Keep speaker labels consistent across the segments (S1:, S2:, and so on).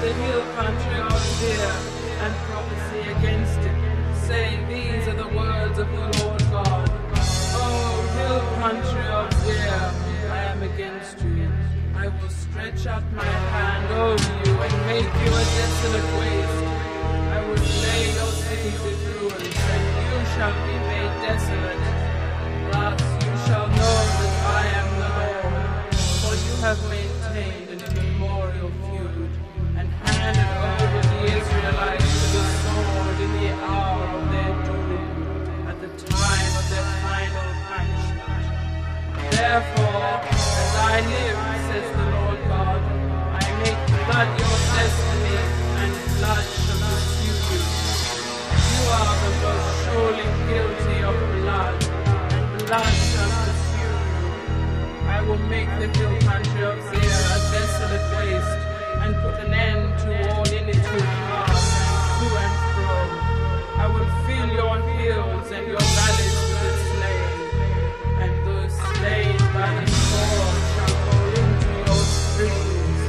S1: the hill country of Seir and prophecy against it, saying, These are the words of the Lord God. Oh, hill country of Seir, I am against you. I will stretch out my hand over you and make you a desolate waste. I will lay your cities in ruins, and you shall be made desolate. Thus you shall know that I am the Lord, for you have maintained an immemorial feud, and handed over the Israelites to the sword in the hour of their doom, at the time of their final punishment. Therefore, as I live, says the Lord God, I make blood your destiny, and blood shall pursue you. You are the most surely guilty of blood, and blood shall pursue you. I will make the hill country of Seir a desolate waste, and put an end to all in it to and fro. I will fill your hills and your valleys with the slain, and those slain by the sword shall fall into your streams.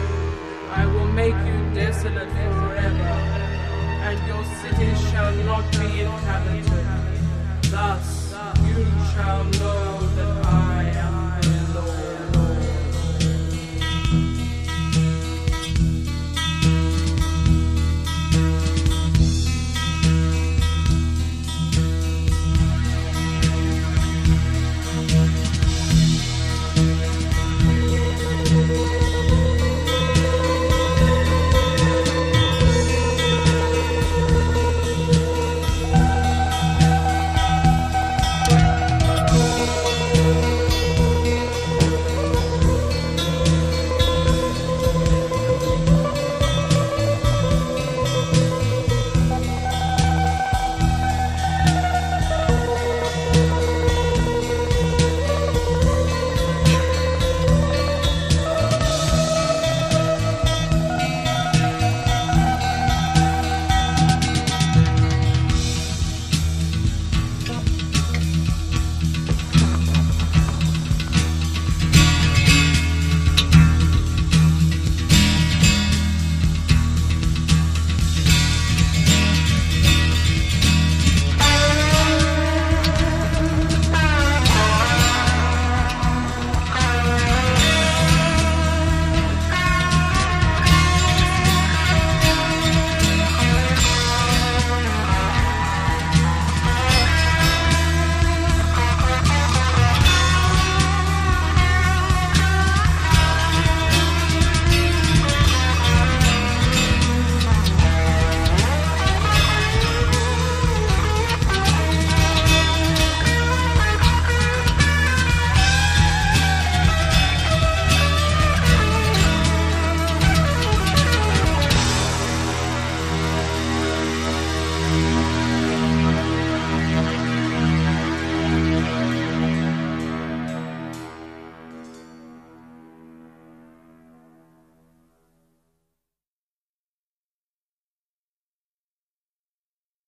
S1: I will make you desolate forever, and your cities shall not be inhabited. Thus you shall know